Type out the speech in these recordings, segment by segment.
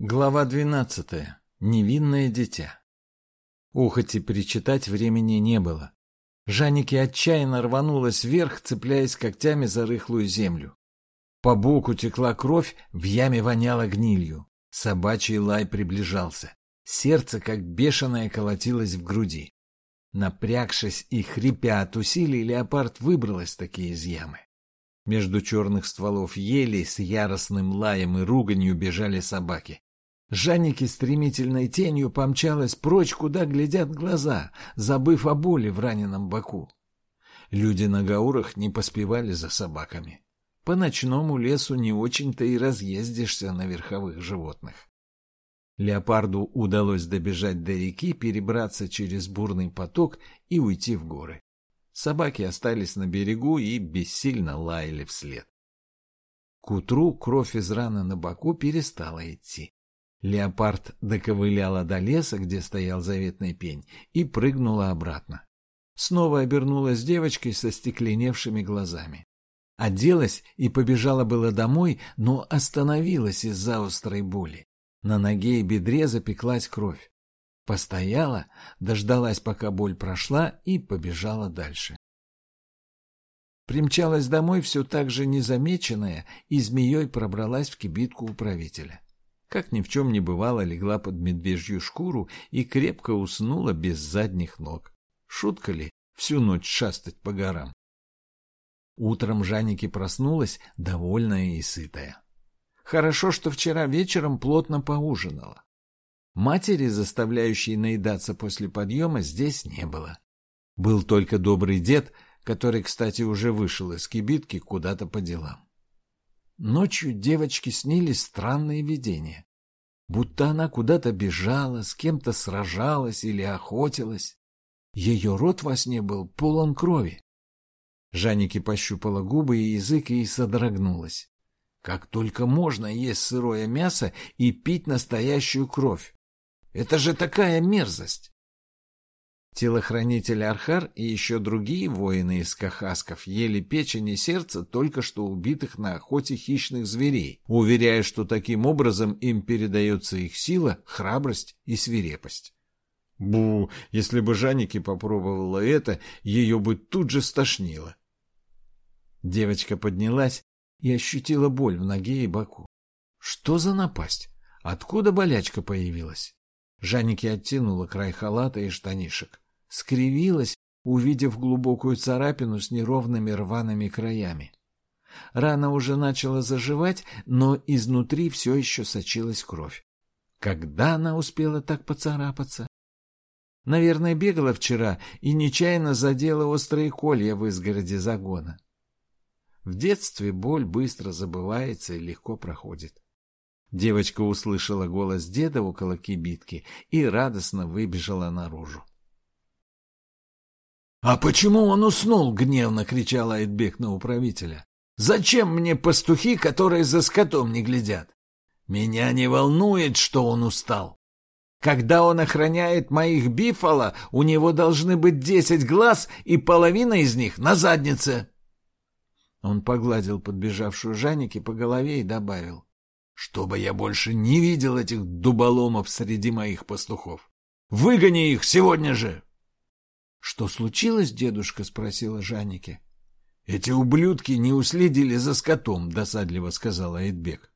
Глава двенадцатая. Невинное дитя. Ухать и перечитать времени не было. Жаннике отчаянно рванулась вверх, цепляясь когтями за рыхлую землю. По боку текла кровь, в яме воняло гнилью. Собачий лай приближался. Сердце, как бешеное, колотилось в груди. Напрягшись и хрипя от усилий, леопард выбралась таки из ямы. Между черных стволов ели с яростным лаем и руганью бежали собаки. Жанники стремительной тенью помчалась прочь, куда глядят глаза, забыв о боли в раненом боку. Люди на гаурах не поспевали за собаками. По ночному лесу не очень-то и разъездишься на верховых животных. Леопарду удалось добежать до реки, перебраться через бурный поток и уйти в горы. Собаки остались на берегу и бессильно лаяли вслед. К утру кровь из раны на боку перестала идти. Леопард доковыляла до леса, где стоял заветный пень, и прыгнула обратно. Снова обернулась девочкой со стекленевшими глазами. Оделась и побежала было домой, но остановилась из-за острой боли. На ноге и бедре запеклась кровь. Постояла, дождалась, пока боль прошла, и побежала дальше. Примчалась домой все так же незамеченная и змеей пробралась в кибитку управителя как ни в чем не бывало, легла под медвежью шкуру и крепко уснула без задних ног. Шутка ли всю ночь шастать по горам? Утром Жанники проснулась, довольная и сытая. Хорошо, что вчера вечером плотно поужинала. Матери, заставляющей наедаться после подъема, здесь не было. Был только добрый дед, который, кстати, уже вышел из кибитки куда-то по делам. Ночью девочке снились странные видения. Будто она куда-то бежала, с кем-то сражалась или охотилась. Ее рот во сне был полон крови. Жанники пощупала губы и язык и содрогнулась. Как только можно есть сырое мясо и пить настоящую кровь. Это же такая мерзость! Телохранитель Архар и еще другие воины из кахасков ели печень и сердце только что убитых на охоте хищных зверей, уверяя, что таким образом им передается их сила, храбрость и свирепость. Бу, если бы Жанники попробовала это, ее бы тут же стошнило. Девочка поднялась и ощутила боль в ноге и боку. Что за напасть? Откуда болячка появилась? Жанники оттянула край халата и штанишек скривилась, увидев глубокую царапину с неровными рваными краями. Рана уже начала заживать, но изнутри все еще сочилась кровь. Когда она успела так поцарапаться? Наверное, бегала вчера и нечаянно задела острые колья в изгороде загона. В детстве боль быстро забывается и легко проходит. Девочка услышала голос деда около кибитки и радостно выбежала наружу. «А почему он уснул?» — гневно кричал Айтбек на управителя. «Зачем мне пастухи, которые за скотом не глядят? Меня не волнует, что он устал. Когда он охраняет моих бифала, у него должны быть десять глаз, и половина из них на заднице». Он погладил подбежавшую Жанники по голове и добавил. «Чтобы я больше не видел этих дуболомов среди моих пастухов. Выгони их сегодня же!» — Что случилось, дедушка? — спросила Жаннике. — Эти ублюдки не уследили за скотом, — досадливо сказала Эдбек.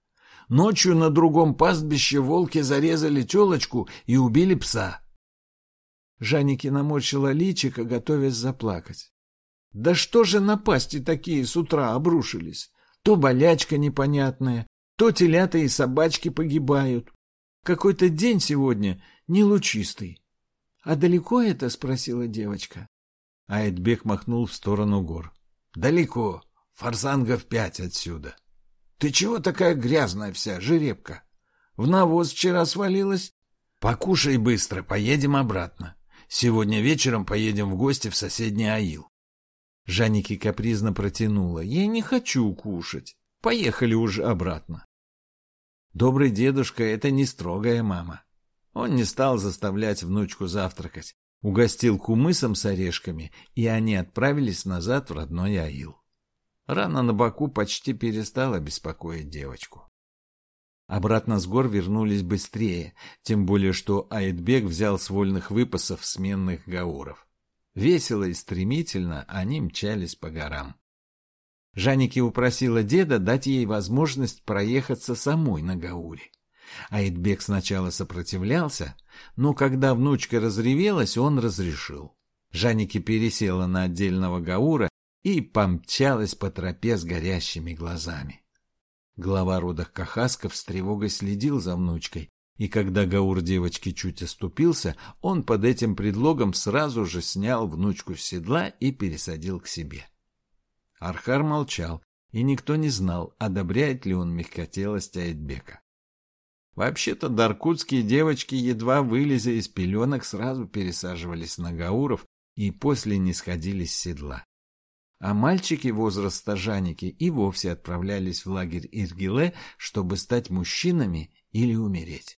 Ночью на другом пастбище волки зарезали телочку и убили пса. Жаннике наморщила личико, готовясь заплакать. Да что же напасти такие с утра обрушились? То болячка непонятная, то телята и собачки погибают. Какой-то день сегодня нелучистый. «А далеко это?» — спросила девочка. Айтбек махнул в сторону гор. «Далеко. Форсангов пять отсюда. Ты чего такая грязная вся, жеребка? В навоз вчера свалилась? Покушай быстро, поедем обратно. Сегодня вечером поедем в гости в соседний Аил». Жанники капризно протянула. «Я не хочу кушать. Поехали уже обратно». Добрый дедушка — это не строгая мама. Он не стал заставлять внучку завтракать, угостил кумысом с орешками, и они отправились назад в родной Аил. Рана на боку почти перестала беспокоить девочку. Обратно с гор вернулись быстрее, тем более что Айтбек взял с вольных выпасов сменных гауров. Весело и стремительно они мчались по горам. Жаники упросила деда дать ей возможность проехаться самой на Гауре. Айтбек сначала сопротивлялся, но когда внучка разревелась, он разрешил. Жаники пересела на отдельного Гаура и помчалась по тропе с горящими глазами. Глава рода Кахасков с тревогой следил за внучкой, и когда Гаур девочки чуть оступился, он под этим предлогом сразу же снял внучку с седла и пересадил к себе. Архар молчал, и никто не знал, одобряет ли он мягкотелость Айтбека. Вообще-то даркутские девочки, едва вылезя из пеленок, сразу пересаживались на гауров и после не сходили с седла. А мальчики возраста Жаники и вовсе отправлялись в лагерь Иргиле, чтобы стать мужчинами или умереть.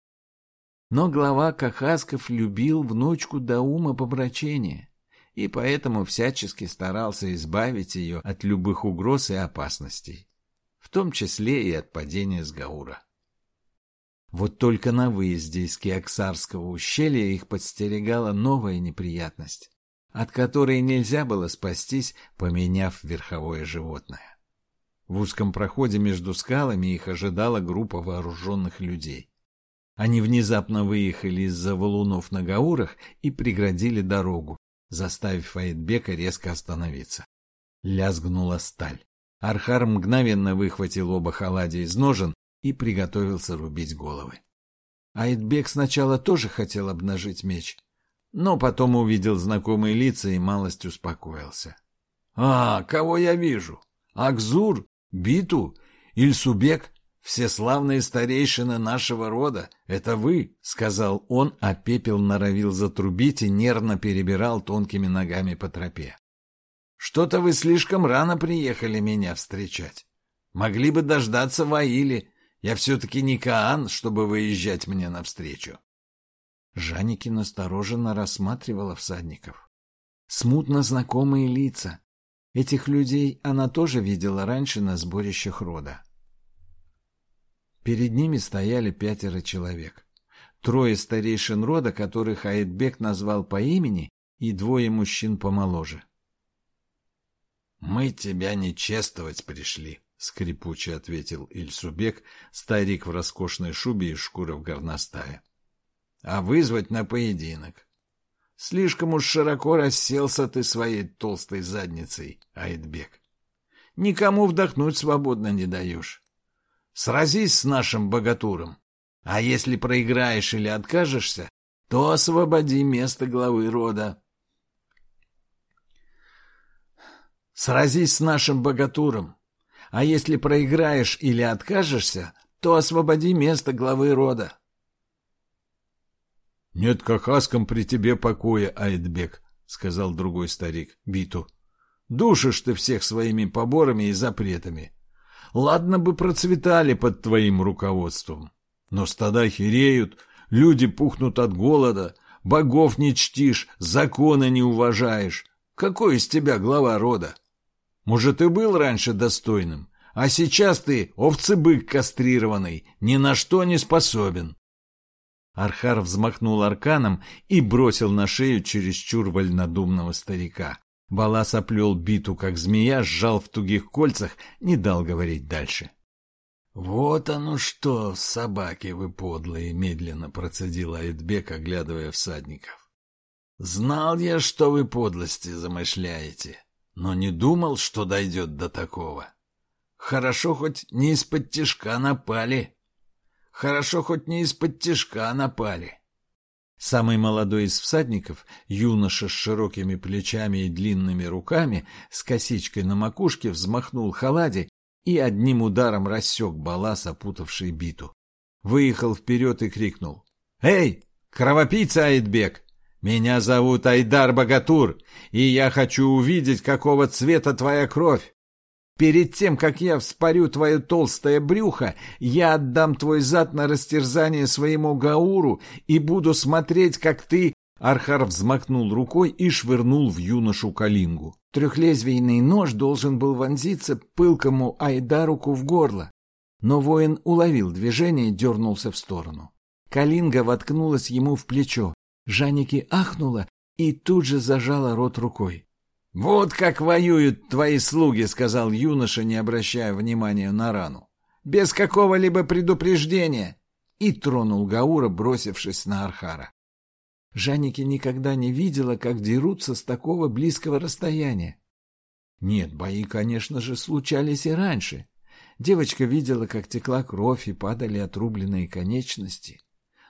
Но глава Кахасков любил внучку до ума помрачения и поэтому всячески старался избавить ее от любых угроз и опасностей, в том числе и от падения с Гаура. Вот только на выезде из Киоксарского ущелья их подстерегала новая неприятность, от которой нельзя было спастись, поменяв верховое животное. В узком проходе между скалами их ожидала группа вооруженных людей. Они внезапно выехали из-за валунов на Гаурах и преградили дорогу, заставив Айтбека резко остановиться. Лязгнула сталь. Архар мгновенно выхватил оба халади из ножен и приготовился рубить головы. Айтбек сначала тоже хотел обнажить меч, но потом увидел знакомые лица и малость успокоился. — А, кого я вижу? Акзур? Биту? Ильсубек? Все славные старейшины нашего рода, это вы, — сказал он, а пепел норовил затрубить и нервно перебирал тонкими ногами по тропе. — Что-то вы слишком рано приехали меня встречать. Могли бы дождаться Ваили. Я все-таки не Каан, чтобы выезжать мне навстречу. Жаники настороженно рассматривала всадников. Смутно знакомые лица. Этих людей она тоже видела раньше на сборищах рода. Перед ними стояли пятеро человек. Трое старейшин рода, которых Айтбек назвал по имени, и двое мужчин помоложе. «Мы тебя не чествовать пришли», — скрипуче ответил Ильсубек, старик в роскошной шубе и шкура в горностае. «А вызвать на поединок. Слишком уж широко расселся ты своей толстой задницей, Айтбек. Никому вдохнуть свободно не даешь. Сразись с нашим богатуром. А если проиграешь или откажешься, то освободи место главы рода. Сразись с нашим богатуром. А если проиграешь или откажешься, то освободи место главы рода. — Нет кахаскам при тебе покоя, Айтбек, — сказал другой старик, Биту. — Душишь ты всех своими поборами и запретами. Ладно бы процветали под твоим руководством. Но стада хереют, люди пухнут от голода, богов не чтишь, законы не уважаешь. Какой из тебя глава рода? Может, и был раньше достойным, а сейчас ты овцебык кастрированный, ни на что не способен. Архар взмахнул арканом и бросил на шею чересчур вольнодумного старика. Балас оплел биту, как змея, сжал в тугих кольцах, не дал говорить дальше. — Вот оно что, собаки вы подлые! — медленно процедил Айтбек, оглядывая всадников. — Знал я, что вы подлости замышляете, но не думал, что дойдет до такого. Хорошо хоть не из-под тишка напали. Хорошо хоть не из-под тишка напали. — Самый молодой из всадников, юноша с широкими плечами и длинными руками, с косичкой на макушке, взмахнул халади и одним ударом рассек балас, опутавший биту. Выехал вперед и крикнул. «Эй, кровопийца Айтбек! Меня зовут Айдар Богатур, и я хочу увидеть, какого цвета твоя кровь. Перед тем, как я вспорю твое толстое брюхо, я отдам твой зад на растерзание своему Гауру и буду смотреть, как ты...» Архар взмахнул рукой и швырнул в юношу калингу. Трехлезвийный нож должен был вонзиться пылкому Айдаруку в горло. Но воин уловил движение и дернулся в сторону. Калинга воткнулась ему в плечо. Жанники ахнула и тут же зажала рот рукой. — Вот как воюют твои слуги, — сказал юноша, не обращая внимания на рану. — Без какого-либо предупреждения! И тронул Гаура, бросившись на Архара. Жанники никогда не видела, как дерутся с такого близкого расстояния. Нет, бои, конечно же, случались и раньше. Девочка видела, как текла кровь и падали отрубленные конечности.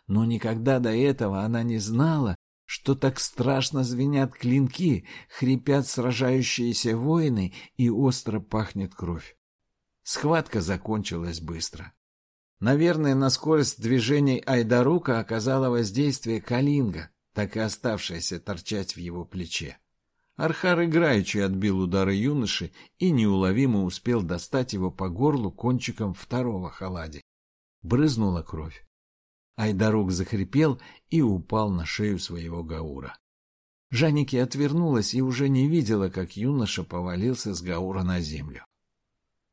Но никогда до этого она не знала, что так страшно звенят клинки, хрипят сражающиеся воины и остро пахнет кровь. Схватка закончилась быстро. Наверное, на скорость движений Айдарука оказало воздействие Калинга, так и оставшаяся торчать в его плече. Архар играючи отбил удары юноши и неуловимо успел достать его по горлу кончиком второго халади. Брызнула кровь. Айдарук захрипел и упал на шею своего Гаура. Жанники отвернулась и уже не видела, как юноша повалился с Гаура на землю.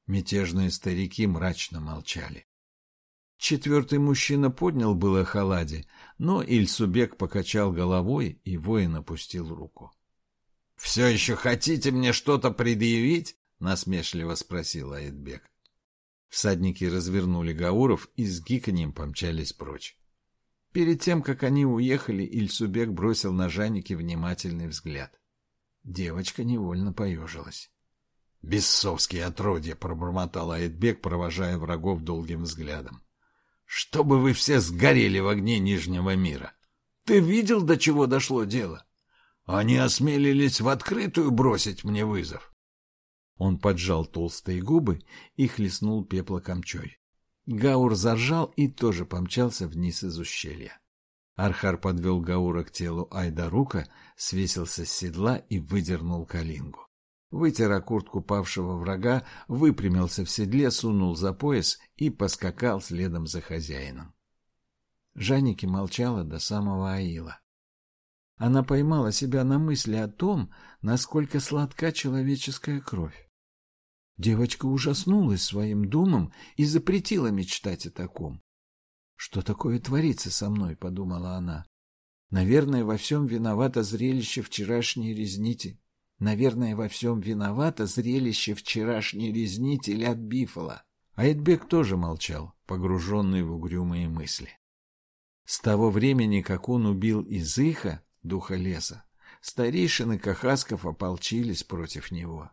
Мятежные старики мрачно молчали. Четвертый мужчина поднял было халади, но Ильсубек покачал головой, и воин опустил руку. — Все еще хотите мне что-то предъявить? — насмешливо спросил Аидбек. Всадники развернули Гауров и с гиканьем помчались прочь. Перед тем, как они уехали, Ильсубек бросил на Жаннике внимательный взгляд. Девочка невольно поежилась. — Бессовские отродья! — пробормотал Аидбек, провожая врагов долгим взглядом. — Чтобы вы все сгорели в огне Нижнего мира! Ты видел, до чего дошло дело? Они осмелились в открытую бросить мне вызов. Он поджал толстые губы и хлестнул пеплокомчой. Гаур заржал и тоже помчался вниз из ущелья. Архар подвел Гаура к телу Айдарука, свесился с седла и выдернул калингу. Вытер куртку павшего врага, выпрямился в седле, сунул за пояс и поскакал следом за хозяином. Жанники молчала до самого Аила. Она поймала себя на мысли о том, насколько сладка человеческая кровь. Девочка ужаснулась своим думам и запретила мечтать о таком. «Что такое творится со мной?» — подумала она. «Наверное, во всем виновато зрелище вчерашней резнити. Наверное, во всем виновато зрелище вчерашней резнители от Бифола». Айтбек тоже молчал, погруженный в угрюмые мысли. С того времени, как он убил Изыха, духа леса, старейшины Кахасков ополчились против него.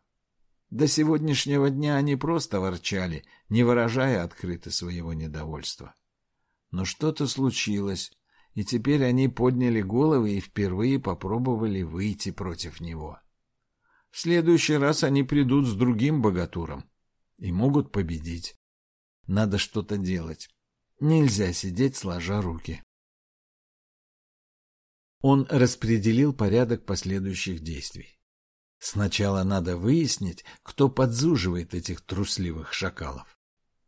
До сегодняшнего дня они просто ворчали, не выражая открыто своего недовольства. Но что-то случилось, и теперь они подняли головы и впервые попробовали выйти против него. В следующий раз они придут с другим богатуром и могут победить. Надо что-то делать. Нельзя сидеть сложа руки. Он распределил порядок последующих действий. Сначала надо выяснить, кто подзуживает этих трусливых шакалов.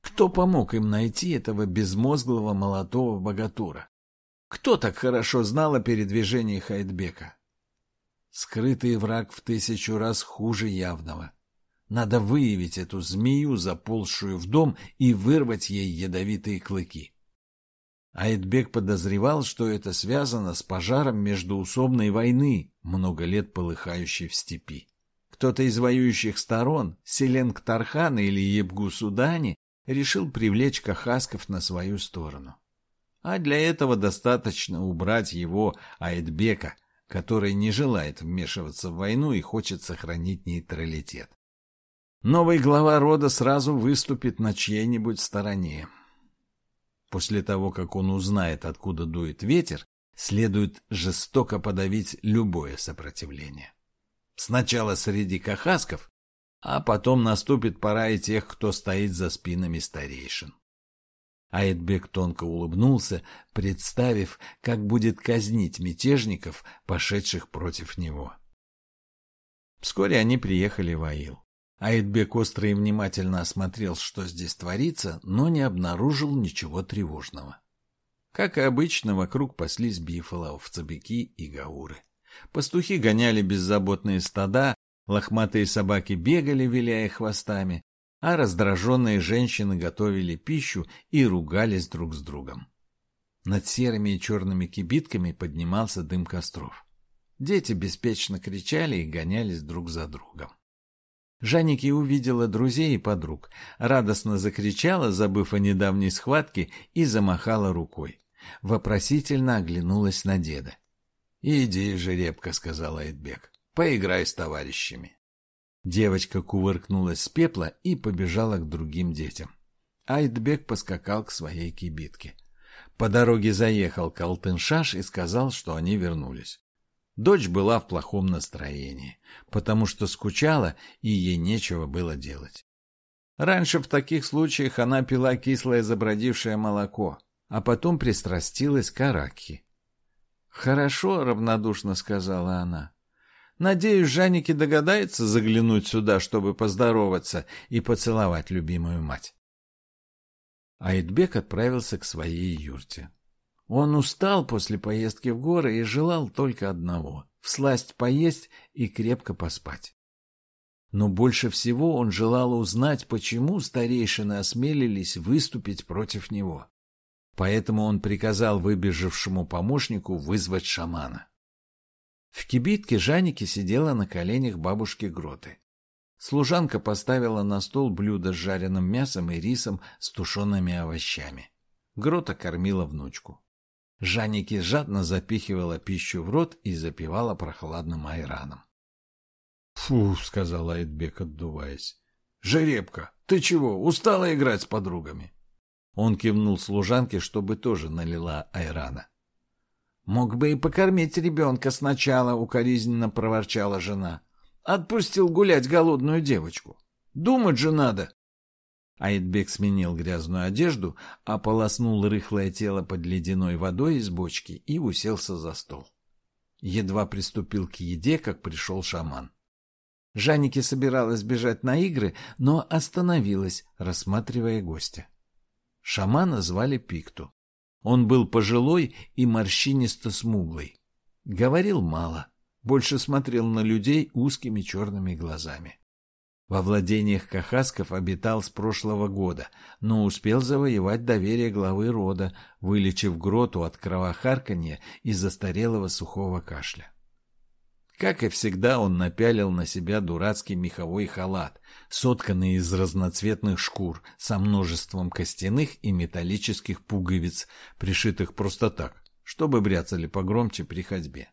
Кто помог им найти этого безмозглого молотого богатура? Кто так хорошо знал о передвижении Хайдбека? Скрытый враг в тысячу раз хуже явного. Надо выявить эту змею, заползшую в дом, и вырвать ей ядовитые клыки. Айтбек подозревал, что это связано с пожаром междуусобной войны, много лет полыхающей в степи. Кто-то из воюющих сторон, Селенг Тархан или Ебгу Судани, решил привлечь кахасков на свою сторону. А для этого достаточно убрать его Айтбека, который не желает вмешиваться в войну и хочет сохранить нейтралитет. Новый глава рода сразу выступит на чьей-нибудь стороне. После того, как он узнает, откуда дует ветер, следует жестоко подавить любое сопротивление. Сначала среди кахасков, а потом наступит пора и тех, кто стоит за спинами старейшин. Айтбек тонко улыбнулся, представив, как будет казнить мятежников, пошедших против него. Вскоре они приехали в Аил. Айтбек остро и внимательно осмотрел, что здесь творится, но не обнаружил ничего тревожного. Как и обычно, вокруг паслись бифалы, овцебеки и гауры. Пастухи гоняли беззаботные стада, лохматые собаки бегали, виляя хвостами. а раздраженные женщины готовили пищу и ругались друг с другом. Над серыми и черными кибитками поднимался дым костров. Дети беспечно кричали и гонялись друг за другом. Жанники увидела друзей и подруг, радостно закричала, забыв о недавней схватке, и замахала рукой. Вопросительно оглянулась на деда. — Иди, жеребка, — сказал Айтбек, — поиграй с товарищами. Девочка кувыркнулась с пепла и побежала к другим детям. Айтбек поскакал к своей кибитке. По дороге заехал Калтыншаш и сказал, что они вернулись. Дочь была в плохом настроении, потому что скучала, и ей нечего было делать. Раньше в таких случаях она пила кислое забродившее молоко, а потом пристрастилась к аракхи. «Хорошо», — равнодушно сказала она. «Надеюсь, Жанники догадается заглянуть сюда, чтобы поздороваться и поцеловать любимую мать». Айтбек отправился к своей юрте. Он устал после поездки в горы и желал только одного — всласть поесть и крепко поспать. Но больше всего он желал узнать, почему старейшины осмелились выступить против него. Поэтому он приказал выбежавшему помощнику вызвать шамана. В кибитке Жаники сидела на коленях бабушки Гроты. Служанка поставила на стол блюдо с жареным мясом и рисом с тушеными овощами. Грота кормила внучку. Жанники жадно запихивала пищу в рот и запивала прохладным айраном. — Фу, — сказала Айтбек, отдуваясь. — Жеребка, ты чего, устала играть с подругами? Он кивнул служанке, чтобы тоже налила айрана. — Мог бы и покормить ребенка сначала, — укоризненно проворчала жена. Отпустил гулять голодную девочку. Думать же надо. Айтбек сменил грязную одежду, ополоснул рыхлое тело под ледяной водой из бочки и уселся за стол. Едва приступил к еде, как пришел шаман. Жаннике собиралась бежать на игры, но остановилась, рассматривая гостя. Шамана звали Пикту. Он был пожилой и морщинисто-смуглый. Говорил мало больше смотрел на людей узкими черными глазами. Во владениях Кахасков обитал с прошлого года, но успел завоевать доверие главы рода, вылечив гроту от кровохарканья и застарелого сухого кашля. Как и всегда, он напялил на себя дурацкий меховой халат, сотканный из разноцветных шкур, со множеством костяных и металлических пуговиц, пришитых просто так, чтобы бряцали погромче при ходьбе.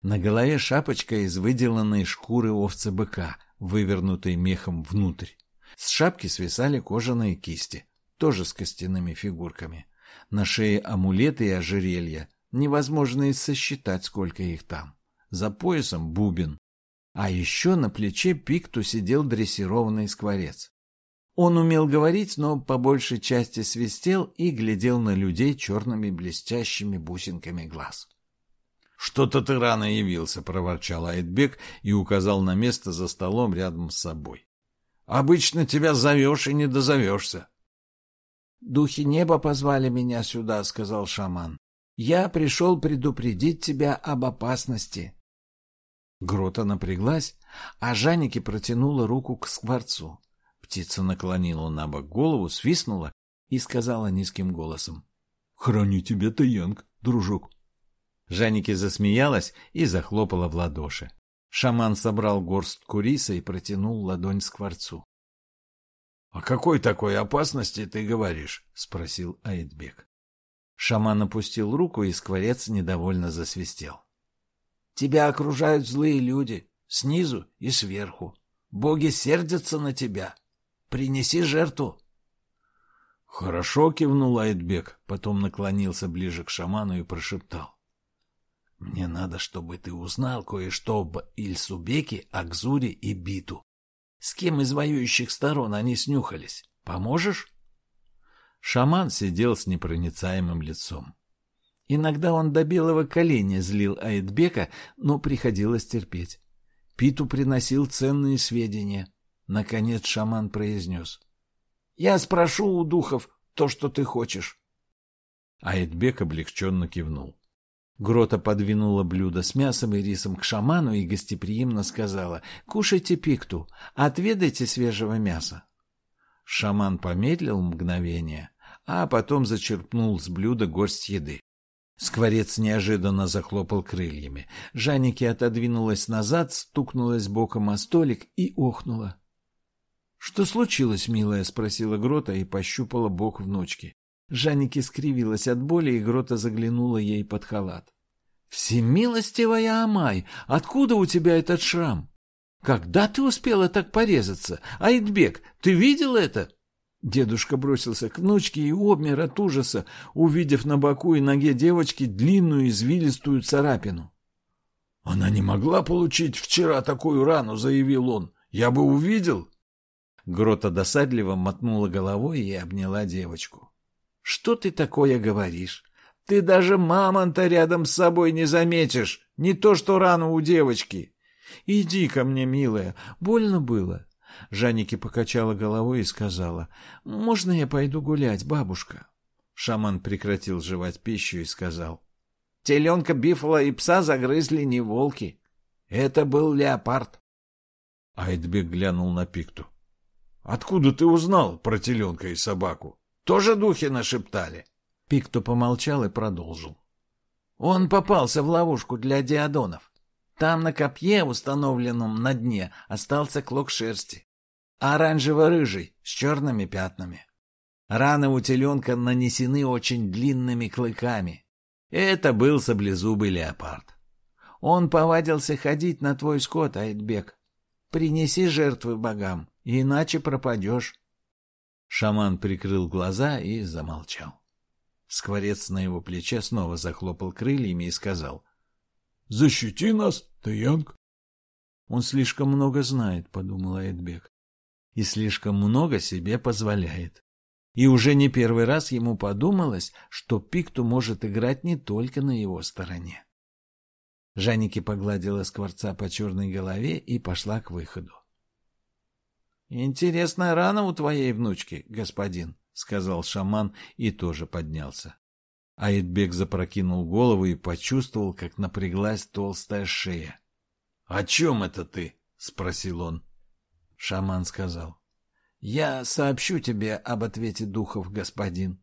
На голове шапочка из выделанной шкуры овца-быка, вывернутой мехом внутрь. С шапки свисали кожаные кисти, тоже с костяными фигурками. На шее амулеты и ожерелья, невозможно и сосчитать, сколько их там. За поясом бубен. А еще на плече пикту сидел дрессированный скворец. Он умел говорить, но по большей части свистел и глядел на людей черными блестящими бусинками глаз. «Что-то ты рано явился», — проворчал Айтбек и указал на место за столом рядом с собой. «Обычно тебя зовешь и не дозовешься». «Духи неба позвали меня сюда», — сказал шаман. «Я пришел предупредить тебя об опасности». Грота напряглась, а Жанеке протянула руку к скворцу. Птица наклонила на бок голову, свистнула и сказала низким голосом. — Храню тебя, Таянг, дружок. Жанеке засмеялась и захлопала в ладоши. Шаман собрал горстку риса и протянул ладонь скворцу. — О какой такой опасности ты говоришь? — спросил Аидбек. Шаман опустил руку, и скворец недовольно засвистел. — Тебя окружают злые люди, снизу и сверху. Боги сердятся на тебя. Принеси жертву. — Хорошо, — кивнул Айтбек, потом наклонился ближе к шаману и прошептал. Мне надо, чтобы ты узнал кое-что об Ильсубеке, Акзуре и Биту. С кем из воюющих сторон они снюхались? Поможешь? Шаман сидел с непроницаемым лицом. Иногда он до белого коленя злил Айтбека, но приходилось терпеть. Питу приносил ценные сведения. Наконец шаман произнес. — Я спрошу у духов то, что ты хочешь. Айтбек облегченно кивнул. Грота подвинула блюдо с мясом и рисом к шаману и гостеприимно сказала «Кушайте пикту, отведайте свежего мяса». Шаман помедлил мгновение, а потом зачерпнул с блюда горсть еды. Скворец неожиданно захлопал крыльями. Жанники отодвинулась назад, стукнулась боком о столик и охнула. — Что случилось, милая? — спросила Грота и пощупала бок внучки. Жанники скривилась от боли, и Грота заглянула ей под халат. — Всемилостивая Амай, откуда у тебя этот шрам? Когда ты успела так порезаться? Айтбек, ты видел это? Дедушка бросился к внучке и обмер от ужаса, увидев на боку и ноге девочки длинную извилистую царапину. «Она не могла получить вчера такую рану», — заявил он. «Я бы увидел». Грота досадливо мотнула головой и обняла девочку. «Что ты такое говоришь? Ты даже мамонта рядом с собой не заметишь, не то что рану у девочки. Иди ко мне, милая, больно было». Жанники покачала головой и сказала, «Можно я пойду гулять, бабушка?» Шаман прекратил жевать пищу и сказал, «Теленка Бифала и пса загрызли не волки. Это был леопард». Айтбек глянул на Пикту. «Откуда ты узнал про теленка и собаку? Тоже духи нашептали?» Пикту помолчал и продолжил. «Он попался в ловушку для диадонов. Там на копье, установленном на дне, остался клок шерсти. Оранжево-рыжий, с черными пятнами. Раны у теленка нанесены очень длинными клыками. Это был саблезубый леопард. Он повадился ходить на твой скот, Айтбек. Принеси жертвы богам, иначе пропадешь. Шаман прикрыл глаза и замолчал. Скворец на его плече снова захлопал крыльями и сказал. — Защити нас, Таянг. — Он слишком много знает, — подумал Айтбек и слишком много себе позволяет. И уже не первый раз ему подумалось, что Пикту может играть не только на его стороне. Жанники погладила скворца по черной голове и пошла к выходу. — Интересная рана у твоей внучки, господин, — сказал шаман и тоже поднялся. Аидбек запрокинул голову и почувствовал, как напряглась толстая шея. — О чем это ты? — спросил он. Шаман сказал. «Я сообщу тебе об ответе духов, господин».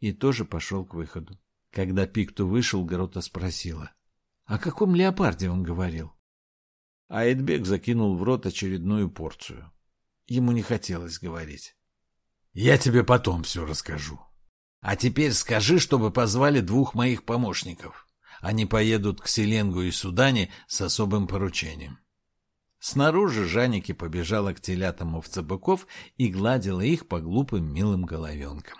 И тоже пошел к выходу. Когда Пикту вышел, Грота спросила. «О каком леопарде он говорил?» Айтбек закинул в рот очередную порцию. Ему не хотелось говорить. «Я тебе потом все расскажу. А теперь скажи, чтобы позвали двух моих помощников. Они поедут к Селенгу и Судане с особым поручением». Снаружи Жанеки побежала к телятам овцебыков и гладила их по глупым милым головенкам.